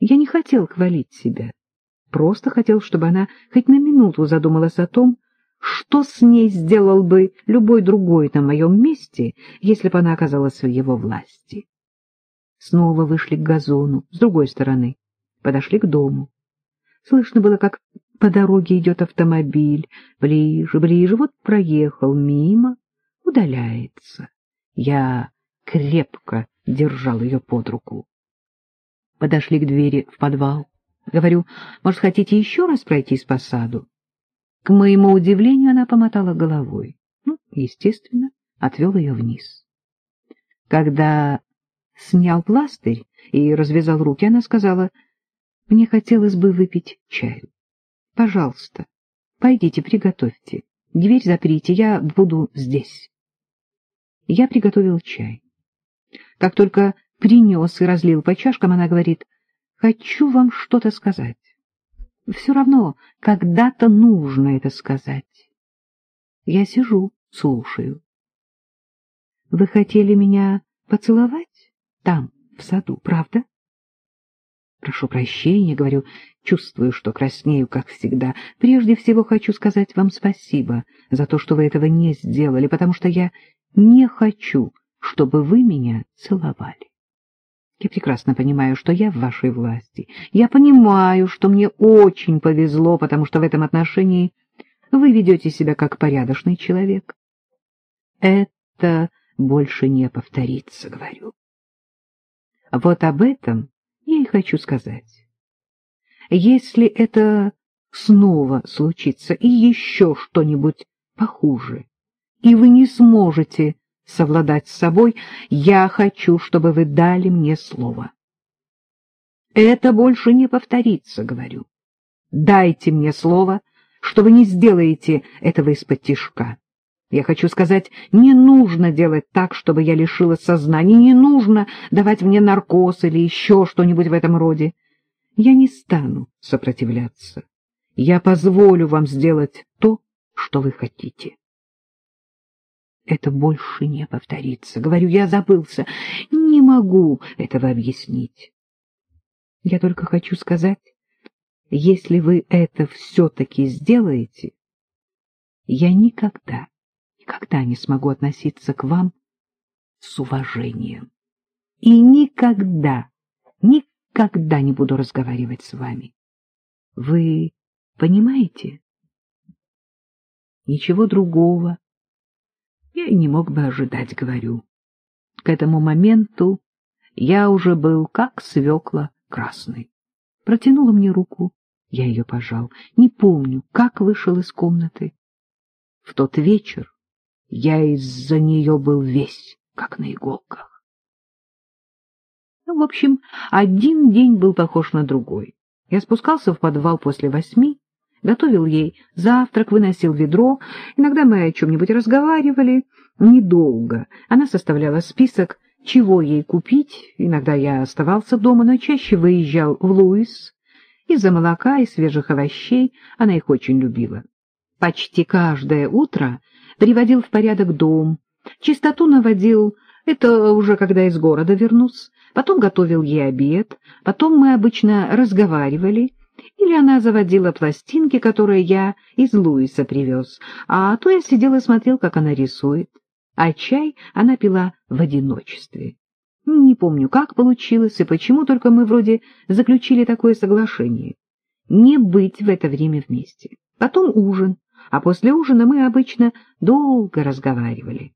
Я не хотел хвалить себя, просто хотел, чтобы она хоть на минуту задумалась о том, что с ней сделал бы любой другой на моем месте, если бы она оказалась в его власти. Снова вышли к газону, с другой стороны, подошли к дому. Слышно было, как по дороге идет автомобиль, ближе, ближе, вот проехал мимо, удаляется. Я крепко держал ее под руку. Подошли к двери в подвал. Говорю, может, хотите еще раз пройтись по саду? К моему удивлению, она помотала головой. Ну, естественно, отвел ее вниз. Когда снял пластырь и развязал руки, она сказала, «Мне хотелось бы выпить чаю. Пожалуйста, пойдите, приготовьте. Дверь заприте, я буду здесь». Я приготовил чай. Как только принес и разлил по чашкам, она говорит, «Хочу вам что-то сказать». Все равно когда-то нужно это сказать. Я сижу, слушаю. Вы хотели меня поцеловать там, в саду, правда? Прошу прощения, говорю, чувствую, что краснею, как всегда. Прежде всего хочу сказать вам спасибо за то, что вы этого не сделали, потому что я не хочу, чтобы вы меня целовали. Я прекрасно понимаю, что я в вашей власти. Я понимаю, что мне очень повезло, потому что в этом отношении вы ведете себя как порядочный человек. Это больше не повторится, говорю. Вот об этом я и хочу сказать. Если это снова случится и еще что-нибудь похуже, и вы не сможете совладать с собой, я хочу, чтобы вы дали мне слово. Это больше не повторится, говорю. Дайте мне слово, что вы не сделаете этого из-под тишка. Я хочу сказать, не нужно делать так, чтобы я лишилась сознания, не нужно давать мне наркоз или еще что-нибудь в этом роде. Я не стану сопротивляться. Я позволю вам сделать то, что вы хотите. Это больше не повторится. Говорю, я забылся. Не могу этого объяснить. Я только хочу сказать, если вы это все-таки сделаете, я никогда, никогда не смогу относиться к вам с уважением. И никогда, никогда не буду разговаривать с вами. Вы понимаете? Ничего другого я и не мог бы ожидать, говорю. К этому моменту я уже был как свекла красный. Протянула мне руку, я ее пожал. Не помню, как вышел из комнаты. В тот вечер я из-за нее был весь, как на иголках. Ну, в общем, один день был похож на другой. Я спускался в подвал после восьми, готовил ей завтрак, выносил ведро. Иногда мы о чем-нибудь разговаривали. Недолго. Она составляла список, чего ей купить. Иногда я оставался дома, но чаще выезжал в Луис. Из-за молока и свежих овощей она их очень любила. Почти каждое утро приводил в порядок дом, чистоту наводил, это уже когда из города вернусь, потом готовил ей обед, потом мы обычно разговаривали, или она заводила пластинки, которые я из Луиса привез, а то я сидел и смотрел, как она рисует. А чай она пила в одиночестве. Не помню, как получилось и почему, только мы вроде заключили такое соглашение. Не быть в это время вместе. Потом ужин, а после ужина мы обычно долго разговаривали.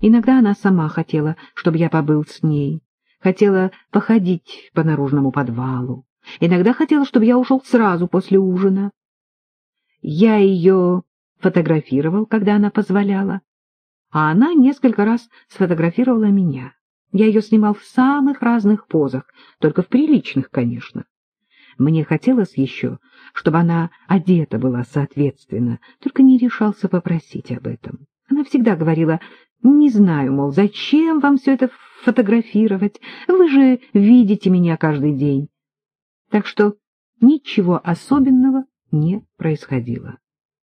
Иногда она сама хотела, чтобы я побыл с ней, хотела походить по наружному подвалу. Иногда хотела, чтобы я ушел сразу после ужина. Я ее фотографировал, когда она позволяла, а она несколько раз сфотографировала меня. Я ее снимал в самых разных позах, только в приличных, конечно. Мне хотелось еще, чтобы она одета была соответственно, только не решался попросить об этом. Она всегда говорила, не знаю, мол, зачем вам все это фотографировать, вы же видите меня каждый день. Так что ничего особенного не происходило.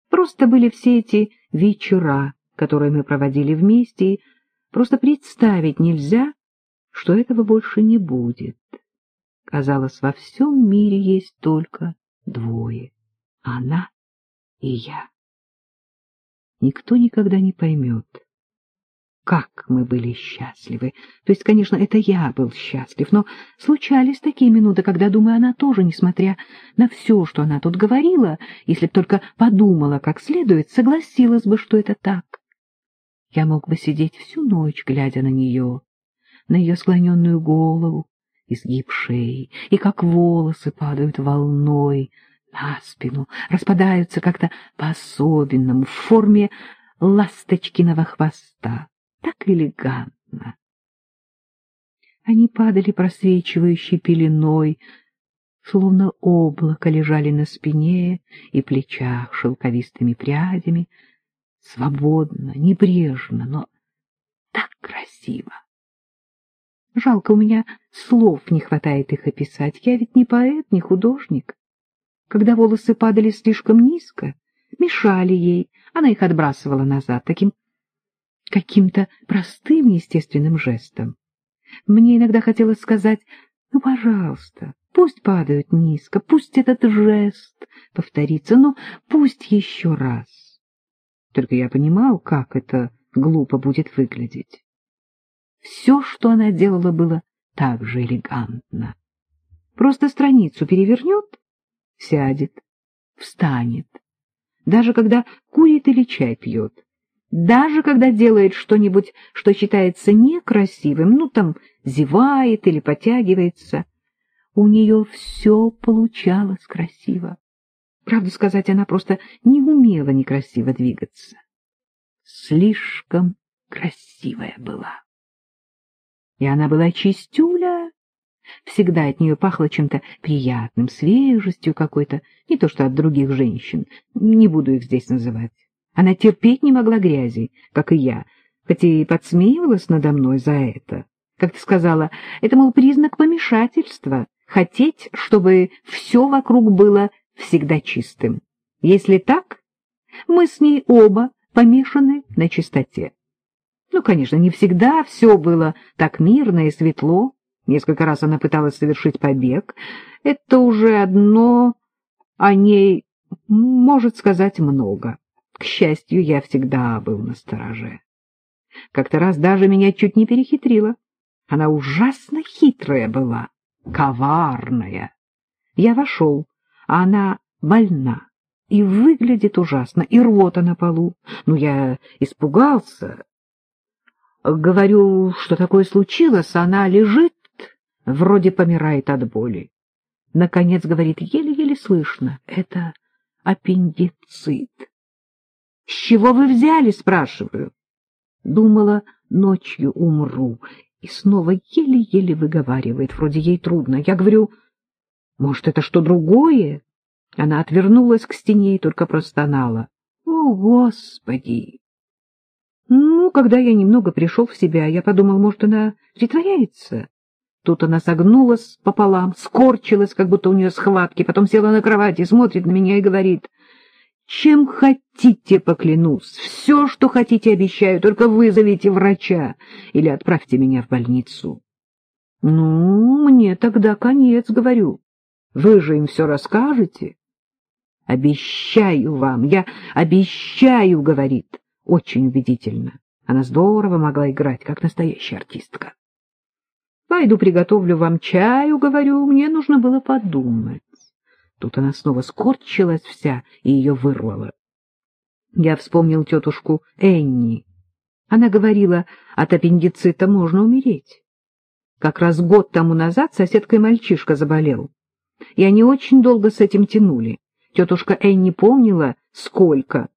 Просто были все эти вечера, которые мы проводили вместе, и просто представить нельзя, что этого больше не будет. Казалось, во всем мире есть только двое — она и я. Никто никогда не поймет, как мы были счастливы. То есть, конечно, это я был счастлив, но случались такие минуты, когда, думаю, она тоже, несмотря на все, что она тут говорила, если б только подумала как следует, согласилась бы, что это так. Я мог бы сидеть всю ночь, глядя на нее, на ее склоненную голову, изгиб шеи, и как волосы падают волной на спину, распадаются как-то по-особенному, в форме ласточкиного хвоста, так элегантно. Они падали просвечивающей пеленой, словно облако лежали на спине и плечах шелковистыми прядями, свободно, небрежно, но так красиво. Жалко, у меня слов не хватает их описать. Я ведь не поэт, не художник. Когда волосы падали слишком низко, мешали ей, она их отбрасывала назад таким каким-то простым естественным жестом. Мне иногда хотелось сказать, ну, пожалуйста, пусть падают низко, пусть этот жест повторится, но пусть еще раз. Только я понимал, как это глупо будет выглядеть. Все, что она делала, было так же элегантно. Просто страницу перевернет, сядет, встанет. Даже когда курит или чай пьет, даже когда делает что-нибудь, что считается некрасивым, ну, там, зевает или потягивается, у нее все получалось красиво. Правду сказать, она просто не умела некрасиво двигаться. Слишком красивая была. И она была чистюля. Всегда от нее пахло чем-то приятным, свежестью какой-то, не то что от других женщин, не буду их здесь называть. Она терпеть не могла грязи, как и я, хотя и подсмеивалась надо мной за это. Как ты сказала, это, мол, признак помешательства, хотеть, чтобы все вокруг было всегда чистым. Если так, мы с ней оба помешаны на чистоте. Ну, конечно, не всегда все было так мирно и светло. Несколько раз она пыталась совершить побег. Это уже одно о ней может сказать много. К счастью, я всегда был на стороже. Как-то раз даже меня чуть не перехитрила. Она ужасно хитрая была, коварная. Я вошел, а она больна и выглядит ужасно, и рвота на полу. Ну, я испугался, Говорю, что такое случилось, она лежит, вроде помирает от боли. Наконец, говорит, еле-еле слышно, это аппендицит. — С чего вы взяли? — спрашиваю. Думала, ночью умру. И снова еле-еле выговаривает, вроде ей трудно. Я говорю, может, это что другое? Она отвернулась к стене и только простонала. — О, Господи! Ну, когда я немного пришел в себя, я подумал, может, она притворяется. Тут она согнулась пополам, скорчилась, как будто у нее схватки, потом села на кровати, смотрит на меня и говорит, «Чем хотите, поклянусь, все, что хотите, обещаю, только вызовите врача или отправьте меня в больницу». «Ну, мне тогда конец, — говорю, — вы же им все расскажете». «Обещаю вам, я обещаю, — говорит, очень убедительно. Она здорово могла играть, как настоящая артистка. Пойду приготовлю вам чаю, говорю, мне нужно было подумать. Тут она снова скорчилась вся и ее вырвала. Я вспомнил тетушку Энни. Она говорила, от аппендицита можно умереть. Как раз год тому назад соседкой мальчишка заболел. И они очень долго с этим тянули. Тетушка Энни помнила, сколько,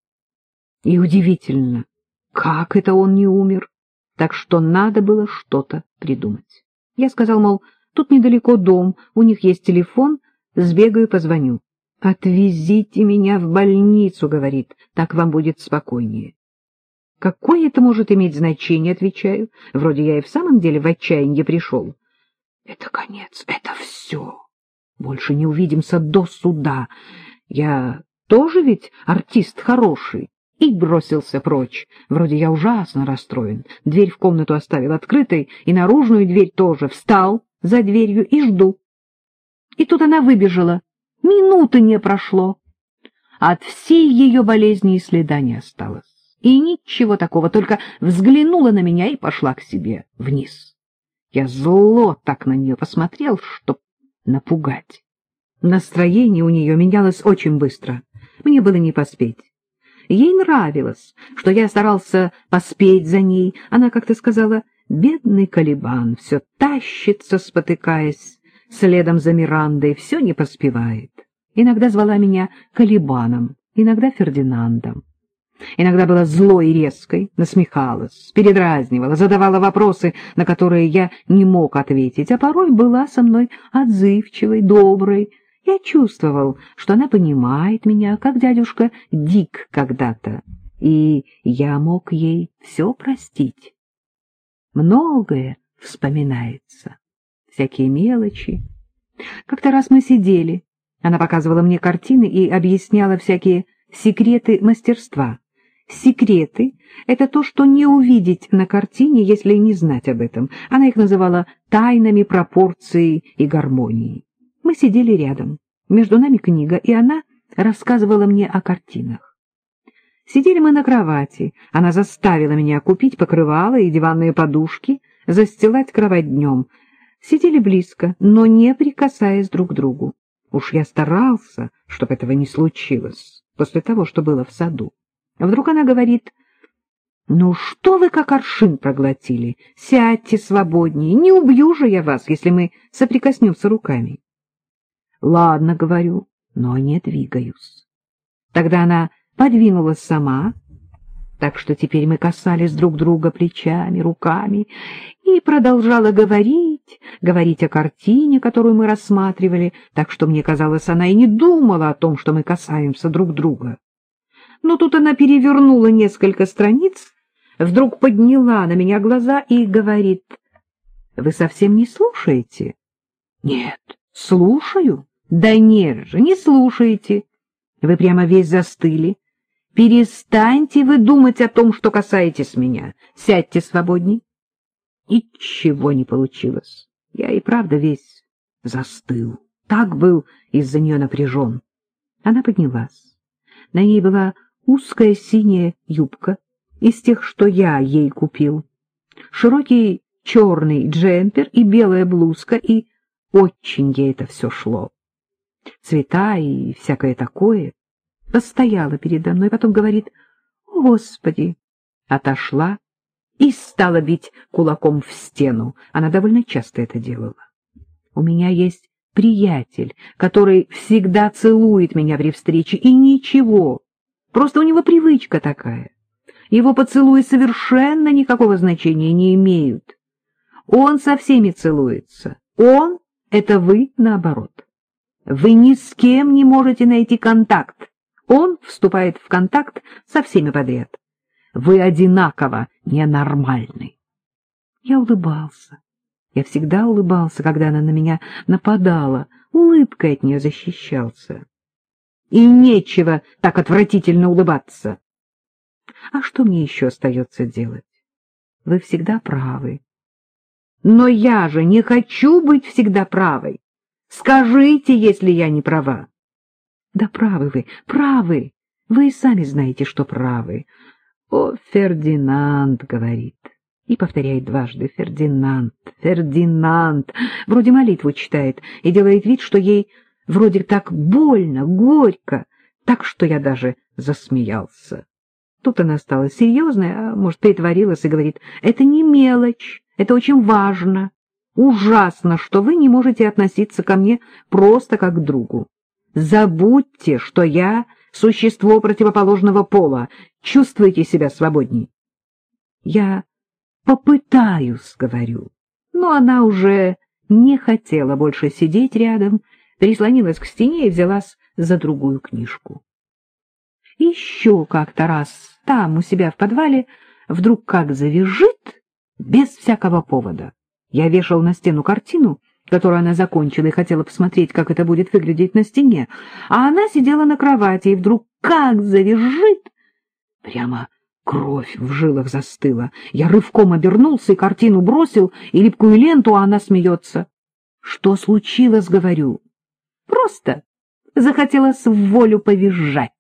и удивительно, как это он не умер, так что надо было что-то придумать. Я сказал, мол, тут недалеко дом, у них есть телефон, сбегаю, позвоню. «Отвезите меня в больницу», — говорит, — «так вам будет спокойнее». «Какое это может иметь значение?» — отвечаю. «Вроде я и в самом деле в отчаяние пришел». «Это конец, это все. Больше не увидимся до суда. Я тоже ведь артист хороший и бросился прочь. Вроде я ужасно расстроен. Дверь в комнату оставил открытой, и наружную дверь тоже. Встал за дверью и жду. И тут она выбежала. Минуты не прошло. От всей ее болезни и следа не осталось. И ничего такого, только взглянула на меня и пошла к себе вниз. Я зло так на нее посмотрел, чтоб напугать. Настроение у нее менялось очень быстро. Мне было не поспеть. Ей нравилось, что я старался поспеть за ней. Она как-то сказала, бедный Калибан все тащится, спотыкаясь, следом за Мирандой, все не поспевает. Иногда звала меня Калибаном, иногда Фердинандом. Иногда была злой и резкой, насмехалась, передразнивала, задавала вопросы, на которые я не мог ответить, а порой была со мной отзывчивой, доброй. Я чувствовал, что она понимает меня, как дядюшка Дик когда-то, и я мог ей все простить. Многое вспоминается, всякие мелочи. Как-то раз мы сидели, она показывала мне картины и объясняла всякие секреты мастерства. Секреты — это то, что не увидеть на картине, если не знать об этом. Она их называла тайнами пропорции и гармонии. Мы сидели рядом. Между нами книга, и она рассказывала мне о картинах. Сидели мы на кровати. Она заставила меня купить покрывало и диванные подушки, застилать кровать днем. Сидели близко, но не прикасаясь друг к другу. Уж я старался, чтобы этого не случилось после того, что было в саду. Вдруг она говорит, «Ну что вы как аршин проглотили? Сядьте свободнее, не убью же я вас, если мы соприкоснемся руками». «Ладно, — говорю, — но не двигаюсь». Тогда она подвинулась сама, так что теперь мы касались друг друга плечами, руками, и продолжала говорить, говорить о картине, которую мы рассматривали, так что, мне казалось, она и не думала о том, что мы касаемся друг друга. Но тут она перевернула несколько страниц, вдруг подняла на меня глаза и говорит, «Вы совсем не слушаете?» «Нет, слушаю». «Да нет же, не слушаете. Вы прямо весь застыли». Перестаньте вы думать о том, что касаетесь меня. Сядьте свободней. Ничего не получилось. Я и правда весь застыл. Так был из-за нее напряжен. Она поднялась. На ней была узкая синяя юбка из тех, что я ей купил. Широкий черный джемпер и белая блузка, и очень ей это все шло. Цвета и всякое такое — постояла передо мной, потом говорит «Господи!» Отошла и стала бить кулаком в стену. Она довольно часто это делала. У меня есть приятель, который всегда целует меня при встрече, и ничего, просто у него привычка такая. Его поцелуи совершенно никакого значения не имеют. Он со всеми целуется. Он — это вы наоборот. Вы ни с кем не можете найти контакт. Он вступает в контакт со всеми подряд. Вы одинаково ненормальны. Я улыбался. Я всегда улыбался, когда она на меня нападала, улыбкой от нее защищался. И нечего так отвратительно улыбаться. А что мне еще остается делать? Вы всегда правы. Но я же не хочу быть всегда правой. Скажите, если я не права. Да правы вы, правы. Вы и сами знаете, что правы. О, Фердинанд, говорит. И повторяет дважды. Фердинанд, Фердинанд. Вроде молитву читает и делает вид, что ей вроде так больно, горько, так что я даже засмеялся. Тут она стала серьезной, а может, притворилась и говорит, это не мелочь, это очень важно. Ужасно, что вы не можете относиться ко мне просто как к другу. Забудьте, что я — существо противоположного пола. Чувствуйте себя свободней. Я попытаюсь, говорю. Но она уже не хотела больше сидеть рядом, прислонилась к стене и взялась за другую книжку. Еще как-то раз там, у себя в подвале, вдруг как завяжет, без всякого повода. Я вешал на стену картину — которую она закончила и хотела посмотреть, как это будет выглядеть на стене, а она сидела на кровати и вдруг как завизжит! Прямо кровь в жилах застыла. Я рывком обернулся и картину бросил, и липкую ленту, а она смеется. — Что случилось, — говорю. Просто захотелось в волю повизжать.